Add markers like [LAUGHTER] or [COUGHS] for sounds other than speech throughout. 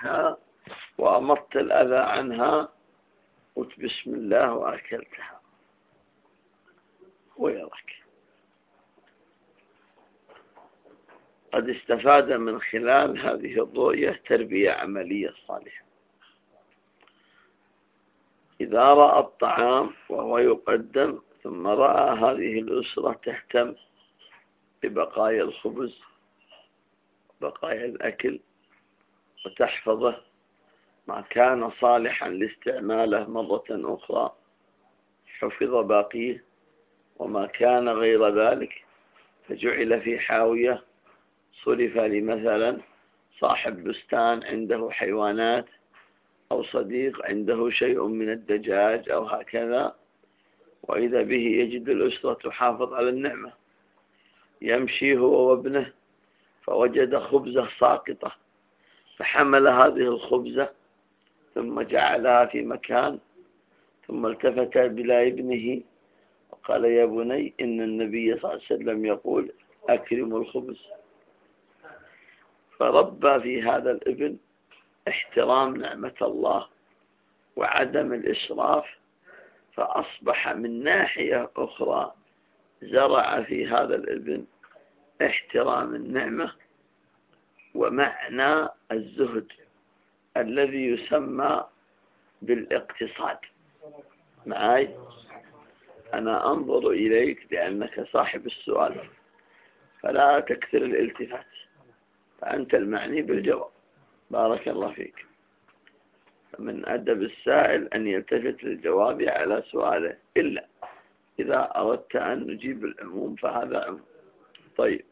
منها وأمطت الأذى عنها قلت بسم الله وأكلتها. ويرك قد استفاد من خلال هذه الرؤية تربية عملية صالحة. إذا رأى الطعام وهو يقدم ثم رأى هذه الأسرة تهتم ببقايا الخبز بقايا الأكل وتحفظه ما كان صالحا لاستعماله مرة أخرى. حفظ باقيه وما كان غير ذلك فجعل في حاوية. صرف لمثلا صاحب بستان عنده حيوانات أو صديق عنده شيء من الدجاج أو هكذا وإذا به يجد الأسرة تحافظ على النعمة. يمشي هو وابنه فوجد خبزة ساقطة. فحمل هذه الخبزة ثم جعلها في مكان ثم التفت إلى ابنه وقال يا بني إن النبي صلى الله عليه وسلم يقول أكرموا الخبز. فربى في هذا الابن احترام نعمة الله وعدم الإسراف فأصبح من ناحية أخرى زرع في هذا الابن احترام النعمة ومعنى الزهد الذي يسمى بالاقتصاد. معاي؟ أنا أنظر إليك لأنك صاحب السؤال فلا تكثر الالتفات فأنت المعني بالجواب. بارك الله فيك. من أدب السائل أن يلتفت للجواب على سؤاله إلا إذا أردت أن نجيب العموم فهذا عموم. طيب.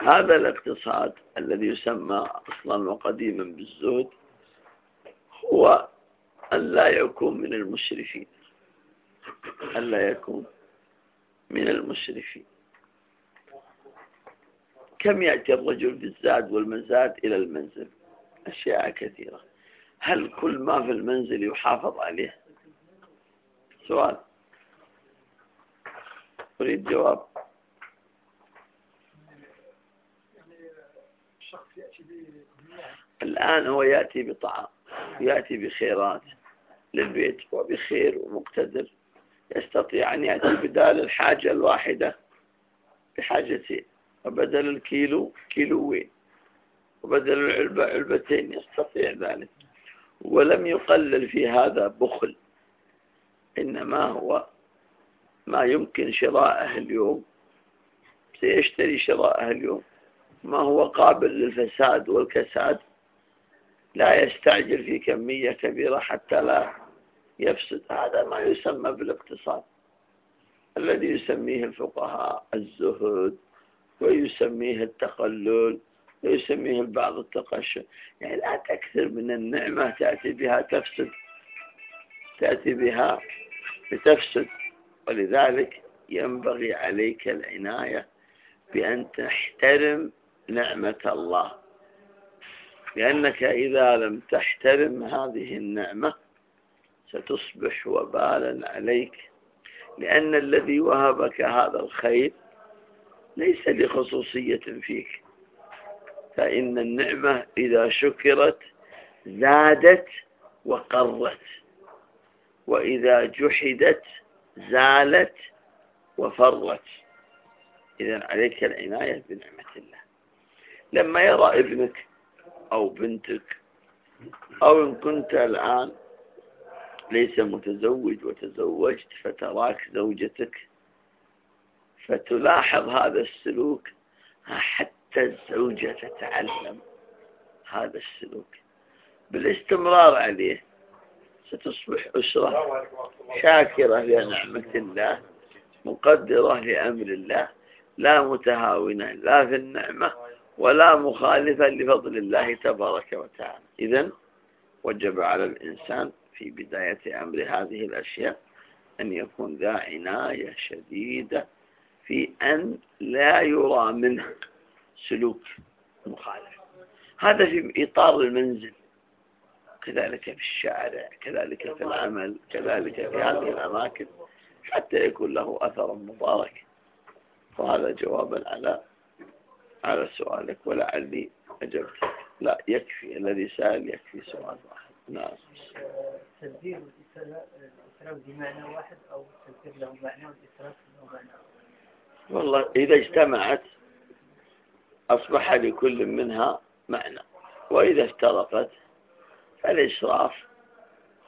فهذا الاقتصاد الذي يسمى أصلا وقديما بالزهد هو أن لا يكون من المشرفين. ألا يكون من المشرفين. كم يأتي الرجل بالزاد والمزاد إلى المنزل؟ أشياء كثيرة. هل كل ما في المنزل يحافظ عليه؟ سؤال. أريد جواب. الآن هو يأتي بطعام يأتي بخيرات للبيت وبخير ومقتدر. يستطيع أن يأتي بدال الحاجة الواحدة بحاجتين وبدل الكيلو كيلوين وبدل العلبة علبتين يستطيع ذلك. ولم يقلل في هذا بخل إنما هو ما يمكن شراءه اليوم. سيشتري شراءه اليوم. ما هو قابل للفساد والكساد؟ لا يستعجل في كمية كبيرة حتى لا يفسد. هذا ما يسمى بالاقتصاد الذي يسميه الفقهاء الزهد ويسميه التقلل ويسميه البعض التقشف يعني لا تكثر من النعمة تأتي بها تفسد تأتي بها لتفسد ولذلك ينبغي عليك العناية بأن تحترم نعمة الله. لأنك إذا لم تحترم هذه النعمة ستصبح وبالا عليك لأن الذي وهبك هذا الخير ليس لخصوصية فيك. فإن النعمة إذا شكرت زادت وقرت وإذا جحدت زالت وفرت. إذا عليك العناية بنعمة الله. لما يرى ابنك أو بنتك أو إن كنت الآن ليس متزوج وتزوجت فتراك زوجتك فتلاحظ هذا السلوك حتى الزوجة تتعلم هذا السلوك. بالاستمرار عليه ستصبح أسرة شاكرة لنعمة الله مقدرة لأمر الله لا متهاونة لا في النعمة. ولا مخالفة لفضل الله تبارك وتعالى. إذا وجب على الإنسان في بداية أمر هذه الأشياء أن يكون ذا عناية شديدة في أن لا يرى منه سلوك مخالف. هذا في إطار المنزل. كذلك في الشارع كذلك في العمل كذلك في هذه الأماكن حتى يكون له أثر مبارك. وهذا جوابا على على سؤالك ولعلي أجبت لا يكفي الذي سأل يكفي سؤال واحد. نعم. بمعنى واحد أو له معنى والإسراف له معنى؟ والله إذا اجتمعت أصبح لكل منها معنى. وإذا افترقت فالإسراف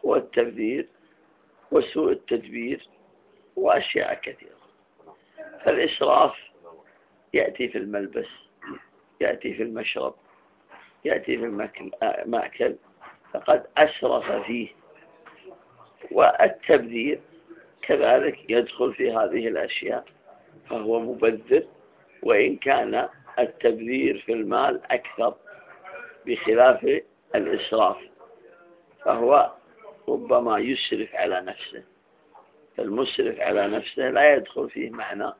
هو التبذير وسوء التدبير وأشياء كثيرة. فالإسراف يأتي في الملبس يأتي في المشرب يأتي في المأكل فقد أسرف فيه. والتبذير كذلك يدخل في هذه الأشياء فهو مبذر وإن كان التبذير في المال أكثر بخلاف الإسراف فهو ربما يسرف على نفسه. فالمسرف على نفسه لا يدخل فيه معنى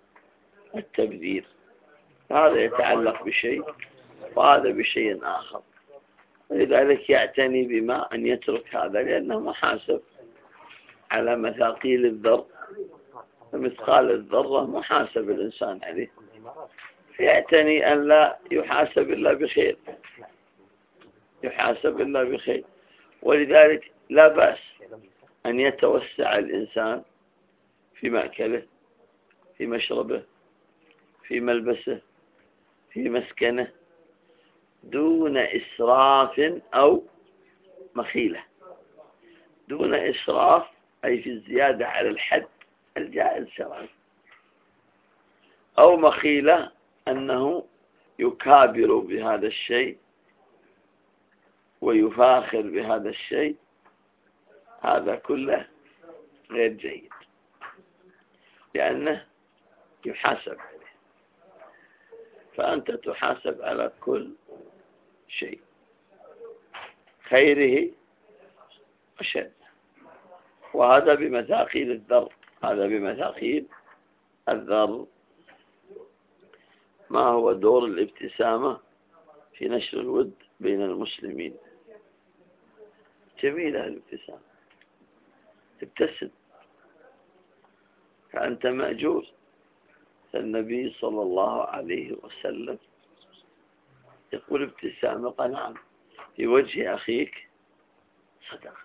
التبذير. هذا يتعلق بشيء وهذا بشيء آخر. ولذلك يعتني بما أن يترك هذا لأنه محاسب على مثاقيل الذر فمثقال الذرة محاسب الإنسان عليه. فيعتني أن لا يحاسب إلا بخير يحاسب إلا بخير. ولذلك لا بأس أن يتوسع الإنسان في مأكله في مشربه في ملبسه في مسكنة دون إسراف أو مخيلة. دون إسراف أي في الزيادة على الحد الجائز شرعا. أو مخيلة أنه يكابر بهذا الشيء ويفاخر بهذا الشيء. هذا كله غير جيد. لأنه يحاسب. فأنت تحاسب على كل شيء. خيره وشره وهذا بمثاقيل الذر. هذا بمثاقيل الذر. ما هو دور الابتسامة في نشر الود بين المسلمين؟ جميلة الابتسامة. تبتسم فأنت مأجور. النبي صلى الله عليه وسلم. يقول ابتسامة نعم في وجه أخيك صدقة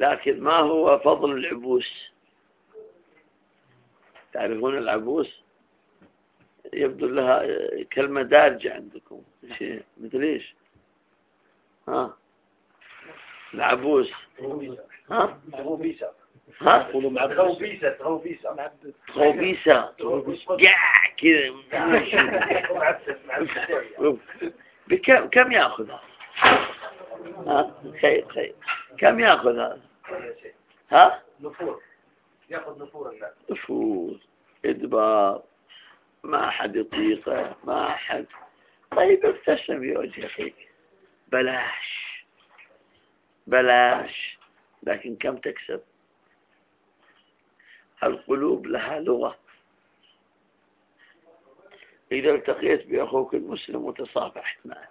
لكن ما هو فضل العبوس؟ تعرفون العبوس؟ يبدو لها كلمة دارجة عندكم. شيء [LAUGHS] مثل إيش؟ ها؟ العبوس. ها؟ ها؟ خوبيسة خوبيسة خوبيسة قاع كذا. بكم كم يأخذ؟ ها؟ خير خير. كم يأخذ؟ هذا ها؟ نفور. يأخذ نفور الناس. نفور. إدبار. ما أحد يطيقه ما أحد. طيب ابتسم في وجه أخيك بلاش. بلاش. لكن كم تكسب؟ القلوب لها لغة. إذا التقيت بأخوك المسلم وتصافحت معه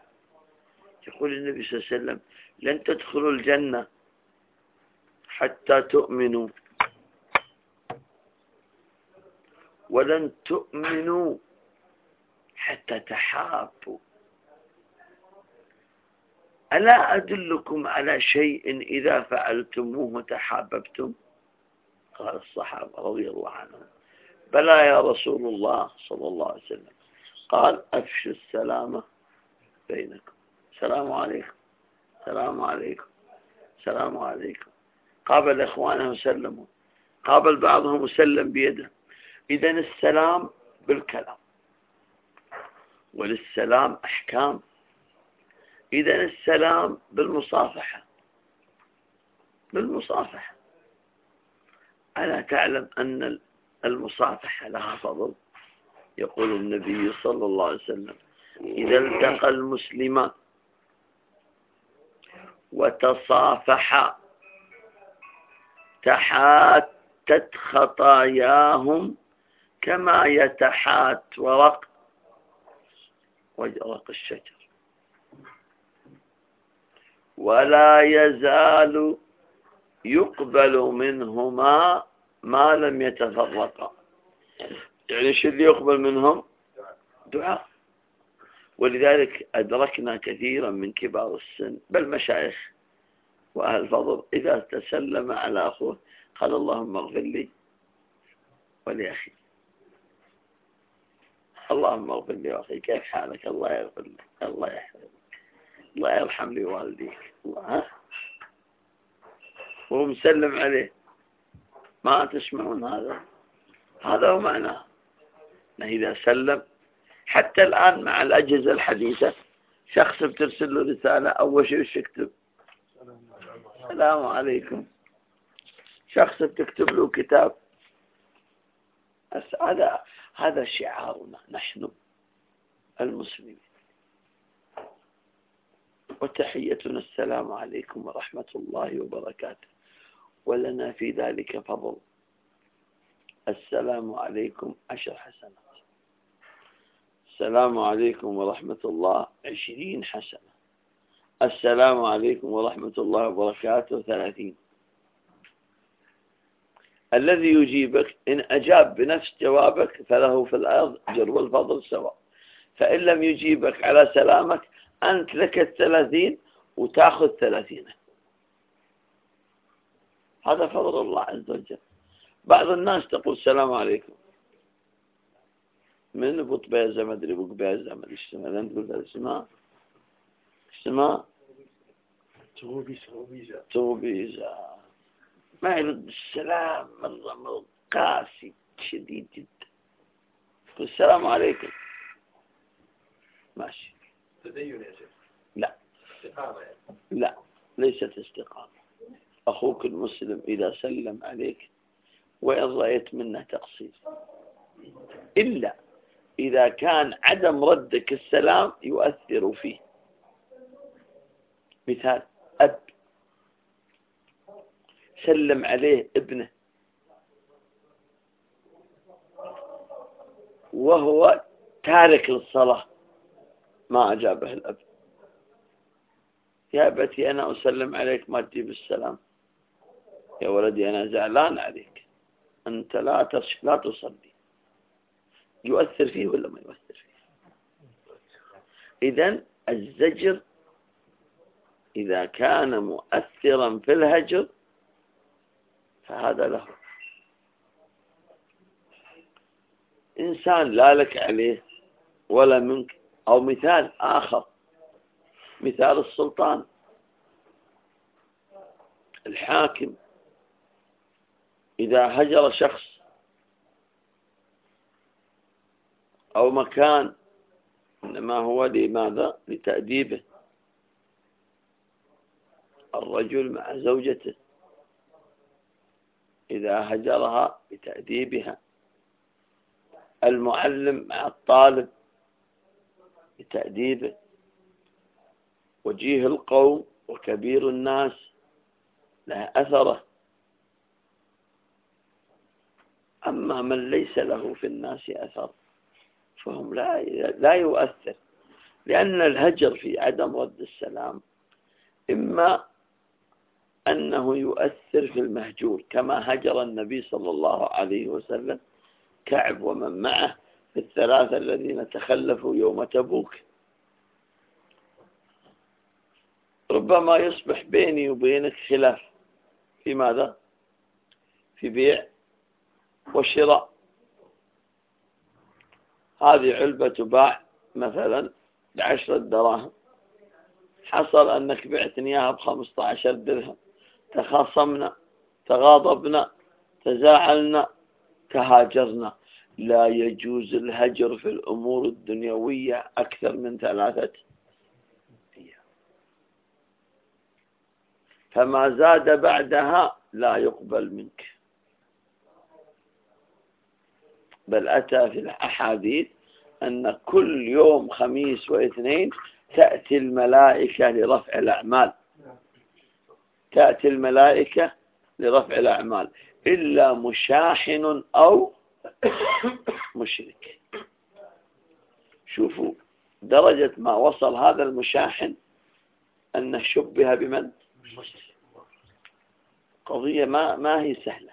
يقول النبي صلى الله عليه وسلم لن تدخلوا الجنة حتى تؤمنوا. ولن تؤمنوا حتى تحابوا. ألا أدلكم على شيء إذا فعلتموه تحاببتم قال الصحابة رضي الله عنهم. بلى يا رسول الله صلى الله عليه وسلم. قال أفشوا السلامة بينكم. السلام عليكم. السلام عليكم. السلام عليكم. قابل إخوانه وسلموا قابل بعضهم وسلم بيده. إذا السلام بالكلام. وللسلام أحكام. إذا السلام بالمصافحة. بالمصافحة. ألا تعلم أن المصافحة لها فضل؟ يقول النبي صلى الله عليه وسلم إذا التقى المسلمان وتصافحا تحاتت خطاياهم كما يتحات ورق ورق الشجر. ولا يزال يقبل منهما ما لم يتفرقا يعني شو اللي يقبل منهم؟ دعاء. ولذلك أدركنا كثيرا من كبار السن بل مشايخ وأهل الفضل إذا تسلم على أخوه قال اللهم اغفر لي ولأخي. اللهم اغفر لي وأخي. كيف حالك؟ الله يغفر لك. الله يحفظك. الله يرحم لي والديك الله وهو مسلم عليه. ما تسمعون هذا. هذا هو معناه. إذا سلم حتى الآن مع الأجهزة الحديثة شخص بترسل له رسالة أول شيء وش يكتب؟ السلام عليكم. شخص بتكتب له كتاب. هذا هذا شعارنا نحن المسلمين. وتحيتنا. السلام عليكم ورحمة الله وبركاته. ولنا في ذلك فضل. السلام عليكم عشر حسنات. السلام عليكم ورحمة الله عشرين حسنة. السلام عليكم ورحمة الله وبركاته ثلاثين. الذي يجيبك إن أجاب بنفس جوابك فله في الأرض جر والفضل سواء. فإن لم يجيبك على سلامك أنت لك الثلاثين وتأخذ ثلاثين. هذا فضل الله عز وجل. بعض الناس تقول السلام عليكم. من ابو طبيزة ما أدري ابو قبيزة ما ادري إيش اسمها انت قلت اسمها اسمها توبيزة ما يرد السلام مرة قاسي شديد جدا. السلام عليكم. ماشي. تدين يا شيخ. لا. استقامة يعني. لا. ليست استقامة. أخوك المسلم إذا سلم عليك وإن رأيت منه تقصير. إلا إذا كان عدم ردك السلام يؤثر فيه. مثال أب. سلم عليه ابنه. وهو تارك للصلاة ما أجابه الأب. يا أبتي أنا أسلم عليك ما تجيب السلام. يا ولدي أنا زعلان عليك. أنت لا لا تصلي. يؤثر فيه ولا ما يؤثر فيه؟ إذا الزجر إذا كان مؤثرا في الهجر فهذا له. إنسان لا لك عليه ولا منك. أو مثال آخر. مثال السلطان. الحاكم. إذا هجر شخص أو مكان إنما هو لماذا؟ لتأديبه. الرجل مع زوجته. إذا هجرها لتأديبها. المعلم مع الطالب لتأديبه. وجيه القوم وكبير الناس له أثره. أما من ليس له في الناس أثر فهم لا لا يؤثر. لأن الهجر في عدم رد السلام إما أنه يؤثر في المهجور كما هجر النبي صلى الله عليه وسلم كعب ومن معه في الثلاثة الذين تخلفوا يوم تبوك. ربما يصبح بيني وبينك خلاف. في ماذا؟ في بيع وشراء هذه علبة تباع مثلا بعشرة دراهم. حصل أنك بعتني إياها بخمسة عشر درهم. تخاصمنا تغاضبنا تزاعلنا تهاجرنا. لا يجوز الهجر في الأمور الدنيوية أكثر من ثلاثة فما زاد بعدها لا يقبل منك. بل أتى في الأحاديث أن كل يوم خميس واثنين تأتي الملائكة لرفع الأعمال. تأتي الملائكة لرفع الأعمال. إلا مشاحن أو مشرك. شوفوا درجة ما وصل هذا المشاحن أنه شبه بمن؟ قضية ما, ما هي سهلة.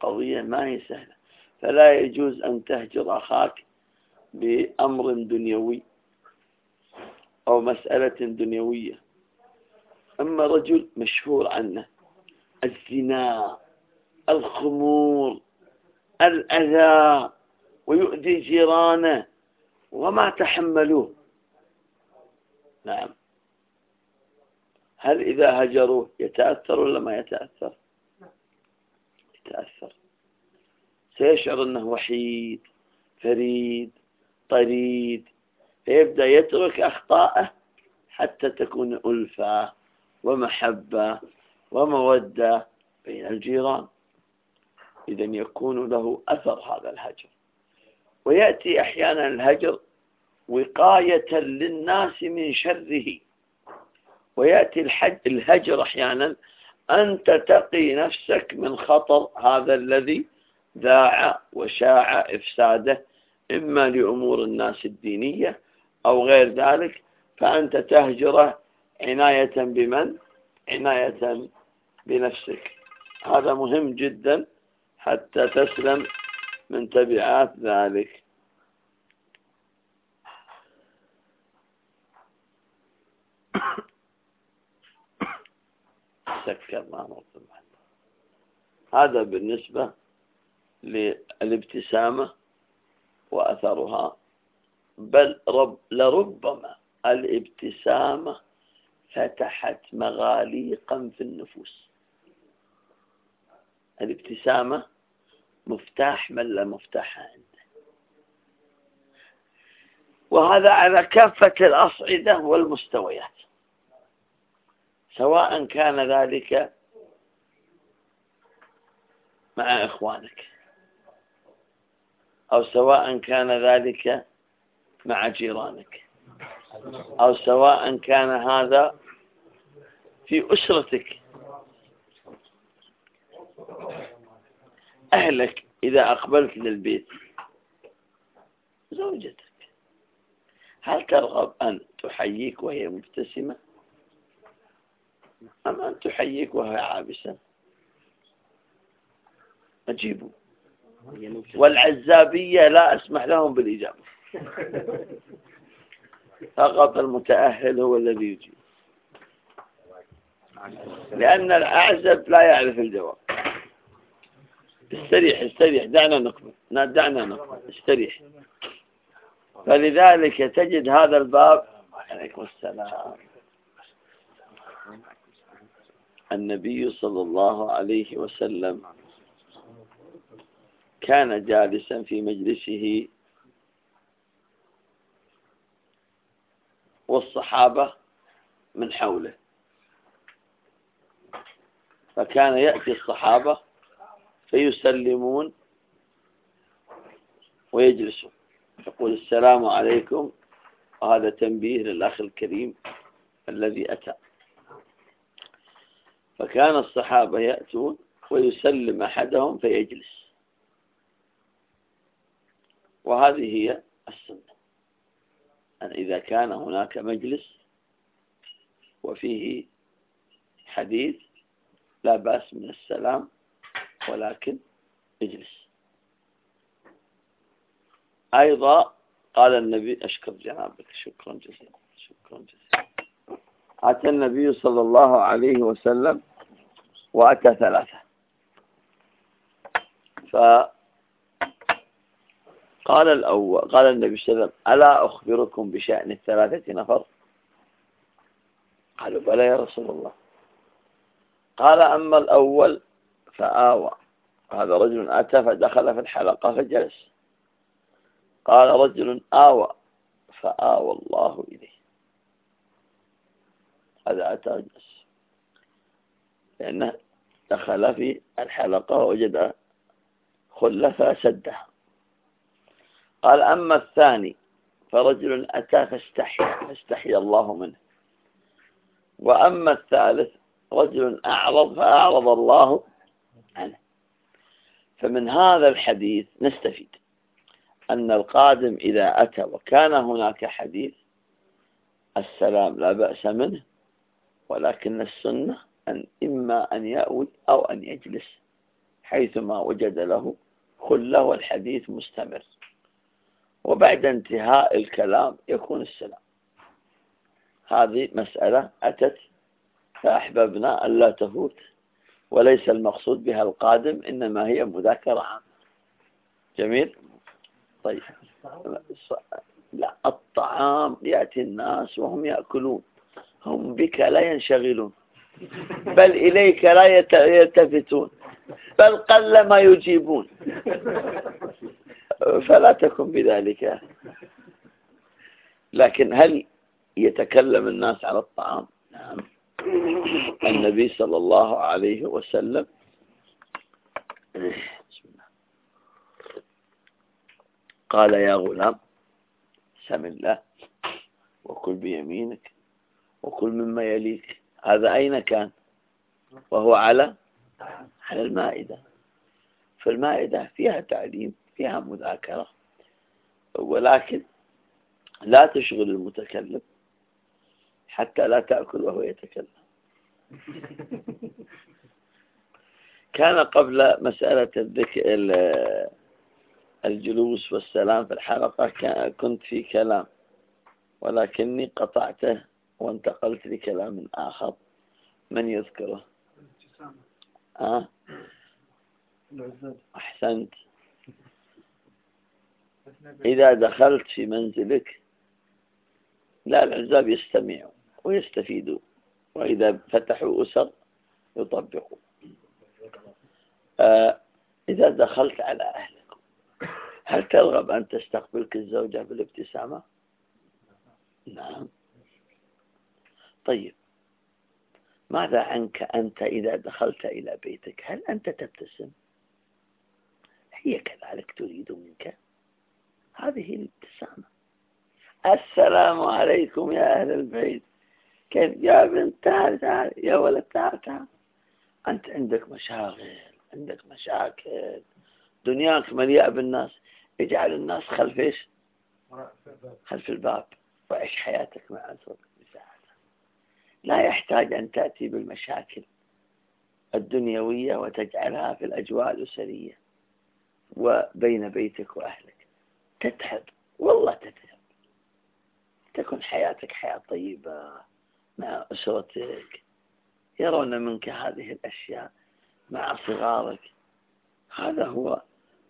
قضية ما هي سهلة. فلا يجوز أن تهجر أخاك بأمر دنيوي أو مسألة دنيوية. أما رجل مشهور عنه الزنا الخمور الأذى ويؤذي جيرانه وما تحملوه. نعم. هل إذا هجروه يتأثر ولا ما يتأثر؟ يتأثر. سيشعر أنه وحيد فريد طريد فيبدأ يترك أخطاءه حتى تكون ألفة ومحبة ومودة بين الجيران. إذا يكون له أثر هذا الهجر. ويأتي أحيانا الهجر وقاية للناس من شره. ويأتي الحج الهجر أحيانا أن تتقي نفسك من خطر هذا الذي ذاع وشاع إفساده إما لأمور الناس الدينية أو غير ذلك فأنت تهجره عناية بمن؟ عناية بنفسك. هذا مهم جدا حتى تسلم من تبعات ذلك. [COUGHS] سكر ما هذا بالنسبة للابتسامة وأثرها بل رب لربما الابتسامة فتحت مغاليقا في النفوس. الابتسامة مفتاح من لا مفتاح عنده. وهذا على كافة الأصعدة والمستويات. سواء كان ذلك مع إخوانك. أو سواء كان ذلك مع جيرانك. أو سواء كان هذا في أسرتك. أهلك إذا أقبلت للبيت. زوجتك. هل ترغب أن تحييك وهي مبتسمة؟ أم أن تحييك وهي عابسة؟ أجيبوا. والعزابية لا أسمح لهم بالإجابة. [LAUGHS] فقط المتأهل هو الذي يجيب. لأن الأعزب لا يعرف الجواب. استريح استريح دعنا نكمل. دعنا نكمل. استريح. فلذلك تجد هذا الباب. عليكم السلام. النبي صلى الله عليه وسلم كان جالسا في مجلسه. والصحابة من حوله. فكان يأتي الصحابة فيسلمون ويجلسون. يقول السلام عليكم. وهذا تنبيه للأخ الكريم الذي أتى. فكان الصحابة يأتون ويسلم أحدهم فيجلس. وهذه هي السنة. أن إذا كان هناك مجلس وفيه حديث لا بأس من السلام ولكن اجلس. أيضا قال النبي أشكر جنابك شكرا جزيلا شكرا جزيلا. أتى النبي صلى الله عليه وسلم وأتى ثلاثة. فقال الأول قال النبي صلى الله عليه وسلم ألا أخبركم بشأن الثلاثة نفر؟ قالوا بلى يا رسول الله. قال أما الأول فآوى. هذا رجل أتى فدخل في الحلقة فجلس. قال رجل آوى. فآوى الله إليه. هذا أتى جلس لأنه دخل في الحلقة ووجد خلة فسدها قال أما الثاني فرجل أتى فاستحي فاستحي الله منه. وأما الثالث رجل أعرض فأعرض الله عنه. فمن هذا الحديث نستفيد أن القادم إذا أتى وكان هناك حديث السلام لا بأس منه ولكن السنة أن إما أن يأوي أو أن يجلس حيثما وجد له خلة والحديث مستمر. وبعد انتهاء الكلام يكون السلام. هذه مسألة أتت فأحببنا ألا تفوت وليس المقصود بها القادم إنما هي مذاكرة عامة. جميل؟ طيب. لا الطعام يأتي الناس وهم يأكلون. هم بك لا ينشغلون بل إليك لا يلتفتون بل قل ما يجيبون. فلا تكن بذلك. لكن هل يتكلم الناس على الطعام؟ نعم. النبي صلى الله عليه وسلم قال يا غلام سم الله وكل بيمينك وكل مما يليك. هذا أين كان؟ وهو على على المائدة. فالمائدة فيها تعليم. فيها مذاكرة ولكن لا تشغل المتكلم حتى لا تأكل وهو يتكلم. [LAUGHS] كان قبل مسألة الذكر الجلوس والسلام في الحلقة كنت في كلام ولكني قطعته وانتقلت لكلام آخر. من يذكره؟ آه؟ أحسنت. إذا دخلت في منزلك لا العزاب يستمعوا ويستفيدوا وإذا فتحوا أسر يطبقوا آه إذا دخلت على أهلك هل ترغب أن تستقبلك الزوجة بالابتسامة؟ نعم. طيب ماذا عنك أنت إذا دخلت إلى بيتك؟ هل أنت تبتسم؟ هي كذلك تريد منك. هذه الابتسامة. السلام عليكم يا أهل البيت. كيف يا بنت تعال تعال يا ولد تعال تعال أنت عندك مشاغل عندك مشاكل. دنياك مليئة بالناس. اجعل الناس خلف إيش؟ خلف الباب. وعيش حياتك مع زوجك بسعادة لا يحتاج أن تأتي بالمشاكل الدنيوية وتجعلها في الأجواء الأسرية وبين بيتك وأهلك. تتعب. والله تتعب. تكون حياتك حياة طيبة مع أسرتك يرون منك هذه الأشياء مع صغارك. هذا هو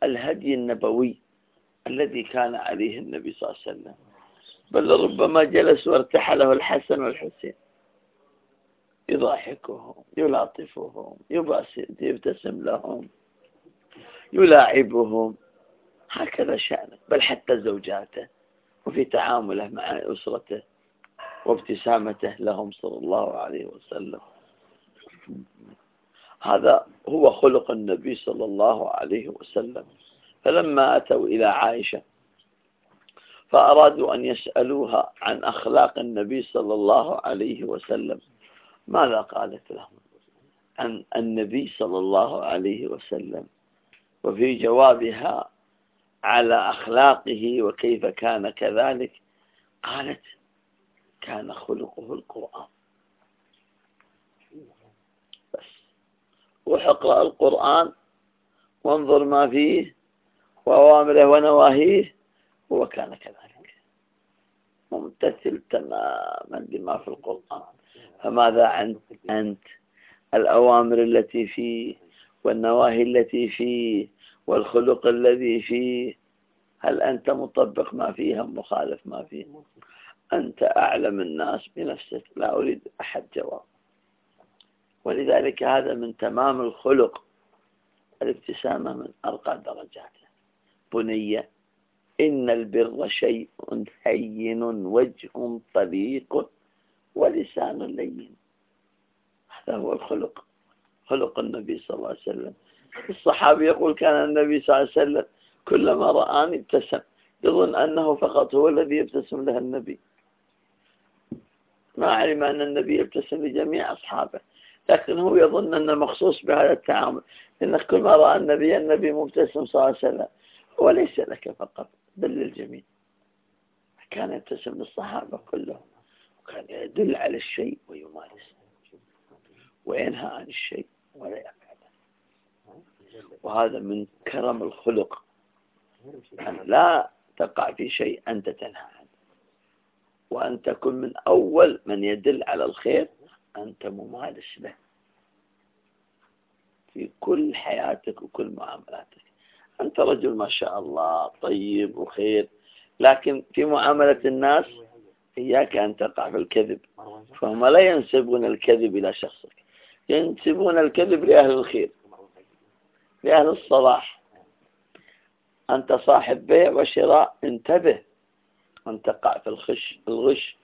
الهدي النبوي الذي كان عليه النبي صلى الله عليه وسلم. بل ربما جلس وارتحله الحسن والحسين. يضاحكهم يلاطفهم يبتسم لهم يلاعبهم. هكذا شأنه بل حتى زوجاته وفي تعامله مع أسرته وابتسامته لهم صلى الله عليه وسلم. هذا هو خلق النبي صلى الله عليه وسلم. فلما أتوا إلى عائشة فأرادوا أن يسألوها عن أخلاق النبي صلى الله عليه وسلم. ماذا قالت لهم؟ عن النبي صلى الله عليه وسلم. وفي جوابها على أخلاقه وكيف كان كذلك؟ قالت كان خلقه القرآن. بس. وحقرأ القرآن وانظر ما فيه وأوامره ونواهيه هو كان كذلك. ممتثل تماما بما في القرآن. فماذا عنك أنت الأوامر التي فيه والنواهي التي فيه والخلق الذي فيه هل أنت مطبق ما فيه أم مخالف ما فيه؟ أنت أعلم الناس بنفسك لا أريد أحد جواب. ولذلك هذا من تمام الخلق الابتسامة من أرقى درجاته بنية إن البر شيء هين وجه طليق ولسان لين. هذا هو الخلق. خلق النبي صلى الله عليه وسلم. الصحابي يقول كان النبي صلى الله عليه وسلم كلما رآني ابتسم. يظن أنه فقط هو الذي يبتسم له النبي. ما علم أن النبي يبتسم لجميع أصحابه. لكن هو يظن أنه مخصوص بهذا التعامل. إن كل ما رأى النبي النبي مبتسم صلى الله عليه وسلم. هو ليس لك فقط بل للجميع. كان يبتسم للصحابة كلهم. وكان يدل على الشيء ويمارسه. وينهى عن الشيء. وهذا من كرم الخلق. أن لا تقع في شيء أنت تنهى عنه. وأن تكون من أول من يدل على الخير أنت ممارس له. في كل حياتك وكل معاملاتك. أنت رجل ما شاء الله طيب وخير. لكن في معاملة الناس إياك أن تقع في الكذب. فهم لا ينسبون الكذب إلى شخصك. ينسبون الكذب لأهل الخير لأهل الصلاح. أنت صاحب بيع وشراء انتبه. أن تقع في الخش الغش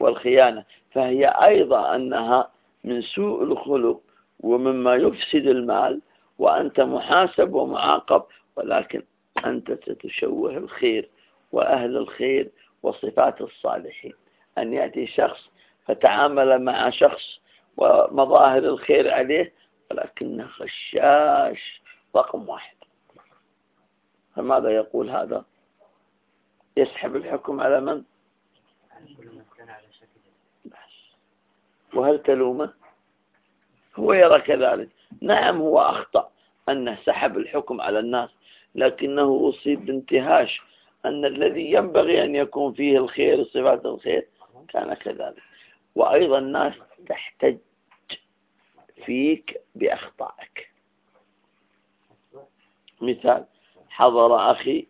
والخيانة. فهي أيضا أنها من سوء الخلق ومما يفسد المال وأنت محاسب ومعاقب ولكن أنت ستشوه الخير وأهل الخير وصفات الصالحين. أن يأتي شخص فتعامل مع شخص ومظاهر الخير عليه ولكنه خشاش رقم واحد. فماذا يقول هذا؟ يسحب الحكم على من؟ وهل تلومه؟ هو يرى كذلك. نعم هو أخطأ أنه سحب الحكم على الناس لكنه أصيب بانتهاش أن الذي ينبغي أن يكون فيه الخير صفات الخير كان كذلك. وأيضا الناس تحتج فيك بأخطائك. مثال حضر أخي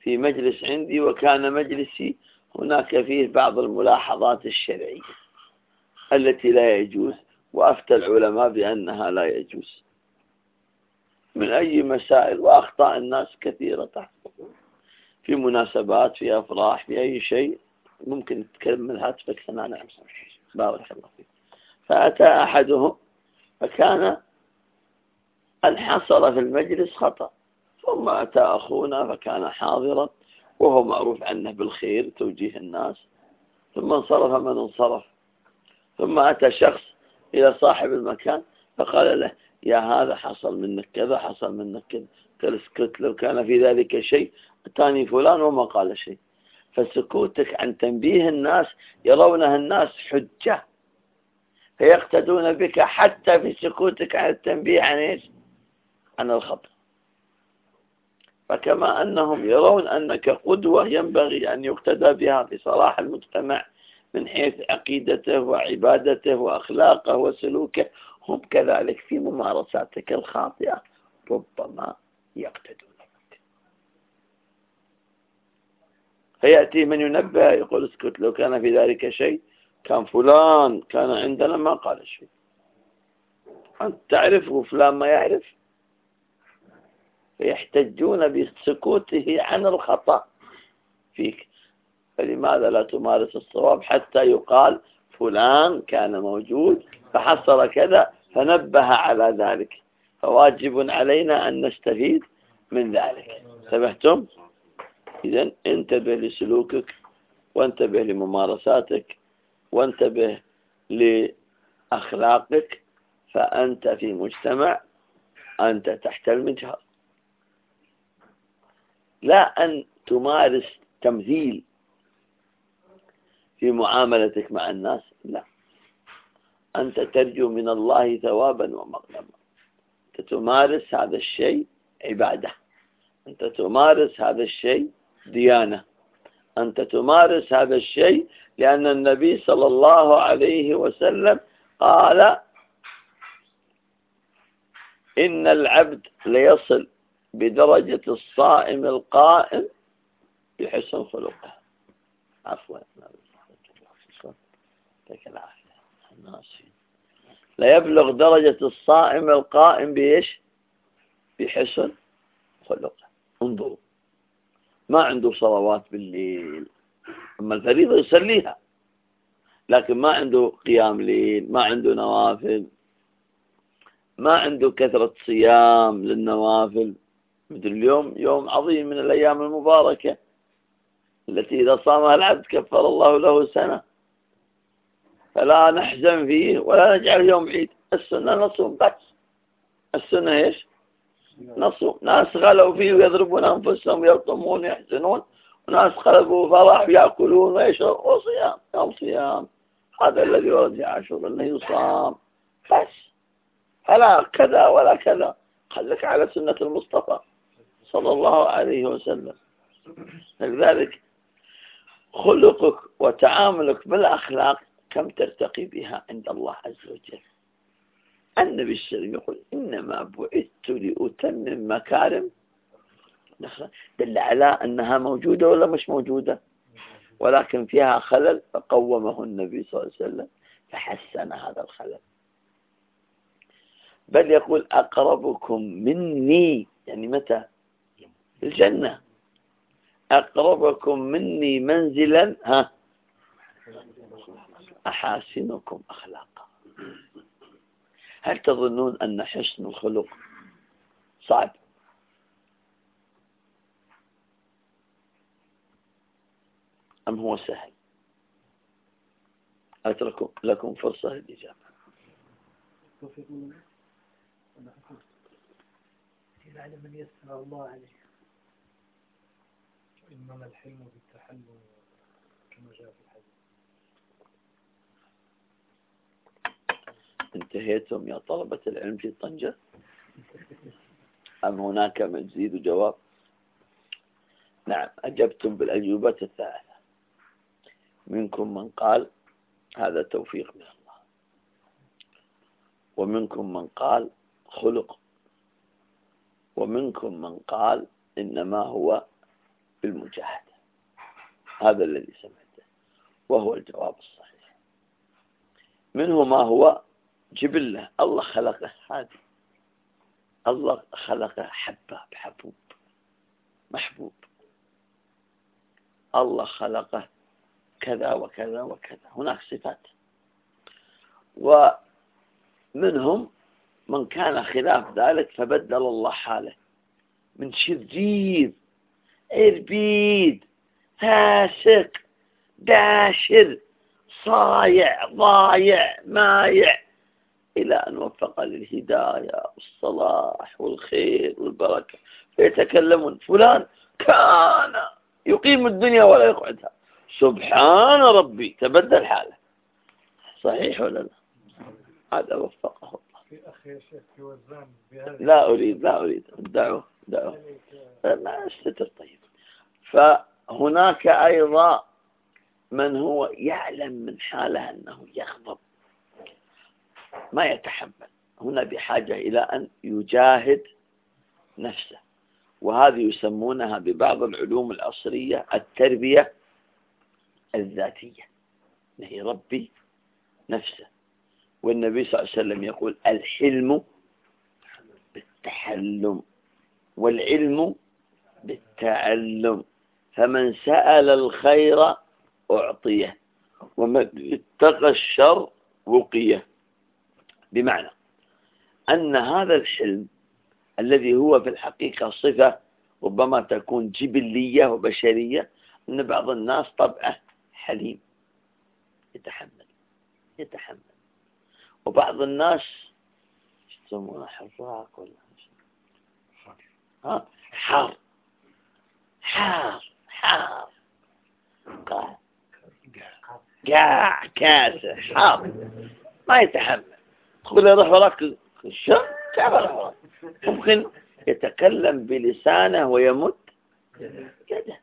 في مجلس عندي وكان مجلسي هناك فيه بعض الملاحظات الشرعية التي لا يجوز وأفتى العلماء بأنها لا يجوز. من أي مسائل؟ وأخطاء الناس كثيرة في مناسبات في أفراح في أي شيء. ممكن تتكلم من هاتفك أنا نعم بارك الله فيك. فأتى أحدهم فكان انحصر في المجلس خطأ. ثم أتى أخونا فكان حاضرا وهو معروف عنه بالخير توجيه الناس. ثم انصرف من انصرف. ثم أتى شخص إلى صاحب المكان فقال له يا هذا حصل منك كذا حصل منك كذا. قال اسكت لو كان في ذلك شيء؟ أتاني فلان وما قال شيء. فسكوتك عن تنبيه الناس يرونها الناس حجة. فيقتدون بك حتى في سكوتك عن التنبيه عن إيش؟ عن الخطأ. فكما أنهم يرون أنك قدوة ينبغي أن يقتدى بها في صلاح المجتمع من حيث عقيدته وعبادته وأخلاقه وسلوكه. هم كذلك في ممارساتك الخاطئة ربما يقتدون بك فيأتي من ينبه يقول اسكت لو كان في ذلك شيء كان فلان كان عندنا ما قال شيء. أنت تعرف وفلان ما يعرف؟ فيحتجون بسكوته عن الخطأ. فيك. فلماذا لا تمارس الصواب حتى يقال فلان كان موجود فحصل كذا فنبه على ذلك. فواجب علينا أن نستفيد من ذلك. انتبهتم؟ إذا انتبه لسلوكك وانتبه لممارساتك وانتبه لأخلاقك فأنت في مجتمع أنت تحت المجهر. لا أن تمارس تمثيل في معاملتك مع الناس لا. أنت ترجو من الله ثوابا ومغنما أنت تمارس هذا الشيء عبادة. أنت تمارس هذا الشيء ديانة. أنت تمارس هذا الشيء لأن النبي صلى الله عليه وسلم قال إن العبد ليصل بدرجة الصائم القائم بحسن خلقه. عفوا. لا يبلغ درجة الصائم القائم بإيش؟ بحسن خلقه. انظروا. ما عنده صلوات بالليل. أما الفريضة يصليها لكن ما عنده قيام ليل ما عنده نوافل ما عنده كثرة صيام للنوافل. مثل اليوم يوم عظيم من الأيام المباركة التي إذا صامها العبد كفر الله له سنة. فلا نحزن فيه ولا نجعل يوم عيد. السنة نصوم بس. السنة إيش؟ نصوم ناس غلوا فيه ويضربون أنفسهم ويلطمون ويحزنون وناس قلبوا فرح ويأكلون ويشربون. وصيام يوم صيام. هذا الذي ورد في عاشور أنه يصام. بس. فلا كذا ولا كذا. خلك على سنة المصطفى صلى الله عليه وسلم. لذلك خلقك وتعاملك بالأخلاق كم ترتقي بها عند الله عز وجل. النبي وسلم يقول إنما بعثت لأتمم مكارم. دل على أنها موجودة ولا مش موجودة. ولكن فيها خلل فقومه النبي صلى الله عليه وسلم فحسن هذا الخلل. بل يقول أقربكم مني. يعني متى؟ الجنة. أقربكم مني منزلا. ها؟ أحاسنكم أخلاقا. هل تظنون أن حسن الخلق صعب؟ أم هو سهل؟ أترك لكم فرصة للإجابة. الله عليه إنما الحلم بالتحلم كما جاء في الحديث انتهيتم يا طلبة العلم في طنجة. أم هناك مزيد جواب؟ نعم أجبتم بالأجوبة الثلاثة منكم من قال هذا توفيق من الله. ومنكم من قال خلق. ومنكم من قال إنما هو بالمجاهدة. هذا الذي سمعته وهو الجواب الصحيح. منه ما هو جبلة. الله خلقه هادي الله خلقه حباب حبوب محبوب. الله خلقه كذا وكذا وكذا. هناك صفات. ومنهم من كان خلاف ذلك فبدل الله حاله. من شرير عربيد فاسق داشر صايع ضايع مايع. إلى أن وفق للهداية والصلاح والخير والبركة. فيتكلمون فلان كان يقيم الدنيا ولا يقعدها. سبحان ربي تبدل حاله. صحيح ولا لا؟ هذا وفقه الله. في أخي شيخ وزان لا أريد لا أريد. دعوه دعوه. ما أستتر طيب. فهناك أيضا من هو يعلم من حاله أنه يغضب ما يتحمل. هنا بحاجة إلى أن يجاهد نفسه. وهذه يسمونها ببعض العلوم العصرية التربية الذاتية. هي ربي نفسه. والنبي صلى الله عليه وسلم يقول الحلم بالتحلم والعلم بالتعلم. فمن سأل الخير أعطيه ومن اتقى الشر وقيه. بمعنى أن هذا الحلم الذي هو في الحقيقة صفة ربما تكون جبلية وبشرية أن بعض الناس طبعه حليم يتحمل يتحمل. وبعض الناس يسمونه حراق ولا حار. حار حار. قاع. قاع. كاسة حار. ما يتحمل. تقول له روح وراك. الشر تعال ممكن يتكلم بلسانه ويمد يده.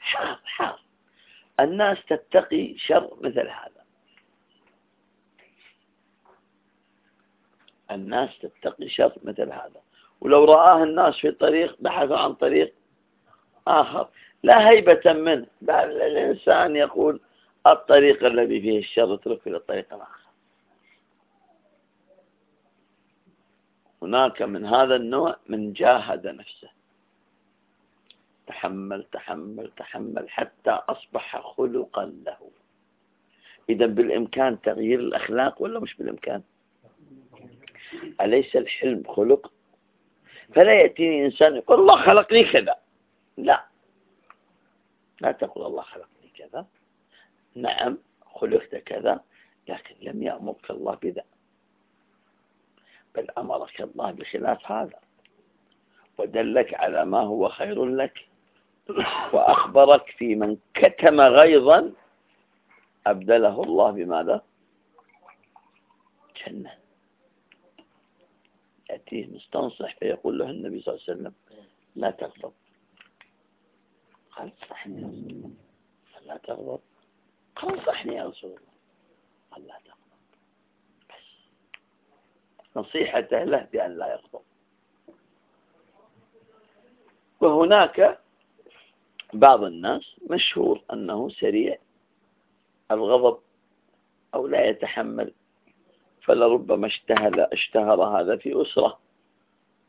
حار حار الناس تتقي شر مثل هذا. الناس تتقي شر مثل هذا. ولو رآه الناس في طريق بحثوا عن طريق آخر لا هيبة منه. بل الإنسان يقول الطريق الذي فيه الشر اتركه إلى الطريق الآخر. هناك من هذا النوع من جاهد نفسه. تحمل تحمل تحمل حتى أصبح خلقا له. إذا بالإمكان تغيير الأخلاق ولا مش بالإمكان؟ أليس الحلم خلق؟ فلا يأتيني إنسان يقول الله خلقني كذا. لا. لا تقول الله خلقني كذا. نعم خلقت كذا لكن لم يأمرك الله بذا. بل أمرك الله بخلاف هذا. ودلك على ما هو خير لك. وأخبرك في من كتم غيظا أبدله الله بماذا؟ جنة. يأتيه مستنصح فيقول له النبي صلى الله عليه وسلم لا تغضب. قال انصحني يا رسول الله. قال لا تغضب. قال انصحني يا رسول الله. قال لا تغضب. نصيحته له بأن لا يغضب وهناك بعض الناس مشهور أنه سريع الغضب أو لا يتحمل فلربما اشتهر, اشتهر هذا في أسرة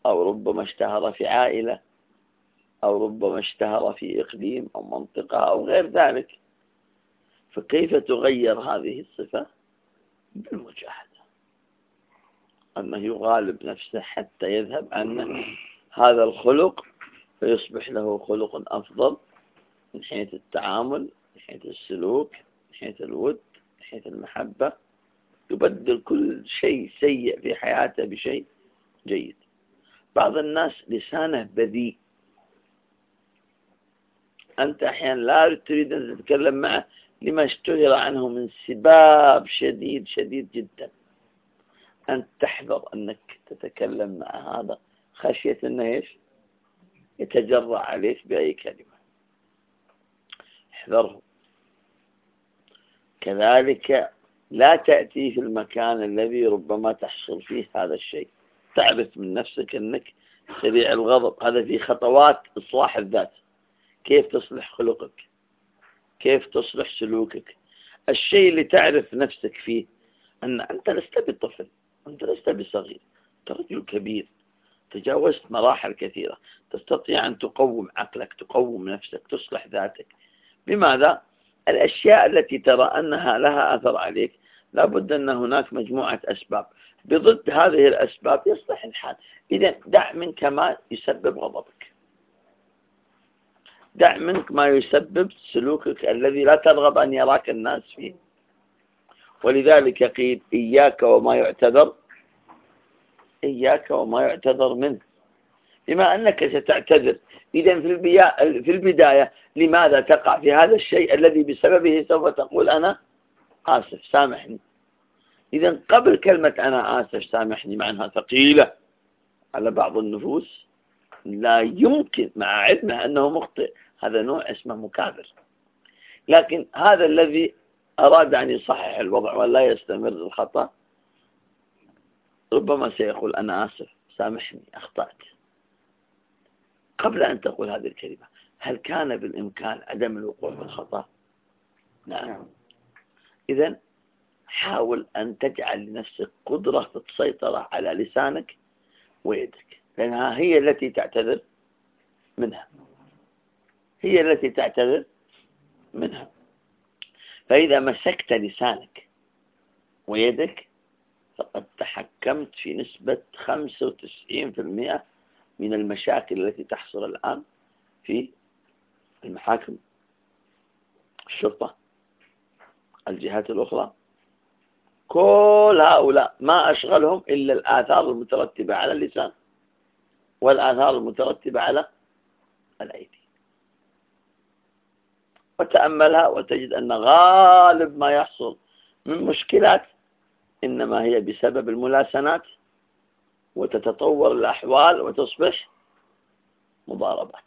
أو ربما اشتهر في عائلة أو ربما اشتهر في إقليم أو منطقة أو غير ذلك. فكيف تغير هذه الصفة؟ بالمجاهدة. أنه يغالب نفسه حتى يذهب عنه هذا الخلق فيصبح له خلق أفضل من حيث التعامل من حيث السلوك من حيث الود من حيث المحبة. يبدل كل شيء سيء في حياته بشيء جيد. بعض الناس لسانه بذيء. أنت أحيانا لا تريد أن تتكلم معه لما اشتهر عنه من سباب شديد شديد جدا. أن تحذر أنك تتكلم مع هذا. خشية أنه إيش؟ يتجرع عليك بأي كلمة. احذره. كذلك لا تأتي في المكان الذي ربما تحصل فيه هذا الشيء. تعرف من نفسك أنك سريع الغضب. هذا في خطوات إصلاح الذات. كيف تصلح خلقك؟ كيف تصلح سلوكك؟ الشيء اللي تعرف نفسك فيه أن أنت لست بطفل. أنت لست بصغير أنت رجل كبير تجاوزت مراحل كثيرة. تستطيع أن تقوم عقلك تقوم نفسك تصلح ذاتك. بماذا؟ الأشياء التي ترى أنها لها أثر عليك لابد أن هناك مجموعة أسباب. بضد هذه الأسباب يصلح الحال. إذا دع منك ما يسبب غضبك. دع منك ما يسبب سلوكك الذي لا ترغب أن يراك الناس فيه. ولذلك قيل إياك وما يعتذر إياك وما يعتذر منه. بما أنك ستعتذر إذا في البداية لماذا تقع في هذا الشيء الذي بسببه سوف تقول أنا آسف سامحني. إذا قبل كلمة أنا آسف سامحني مع أنها ثقيلة على بعض النفوس لا يمكن مع علمه أنه مخطئ. هذا نوع اسمه مكابر. لكن هذا الذي أراد أن يصحح الوضع ولا يستمر الخطأ ربما سيقول أنا آسف سامحني أخطأت. قبل أن تقول هذه الكلمة هل كان بالإمكان عدم الوقوع في الخطأ؟ نعم. إذا حاول أن تجعل لنفسك قدرة في السيطرة على لسانك ويدك لأنها هي التي تعتذر منها. هي التي تعتذر منها. فإذا مسكت لسانك ويدك فقد تحكمت في نسبة 95% من المشاكل التي تحصل الآن في المحاكم. الشرطة الجهات الأخرى كل هؤلاء ما أشغلهم إلا الآثار المترتبة على اللسان والآثار المترتبة على الأيدي. وتأملها وتجد أن غالب ما يحصل من مشكلات إنما هي بسبب الملاسنات وتتطور الأحوال وتصبح مضاربات.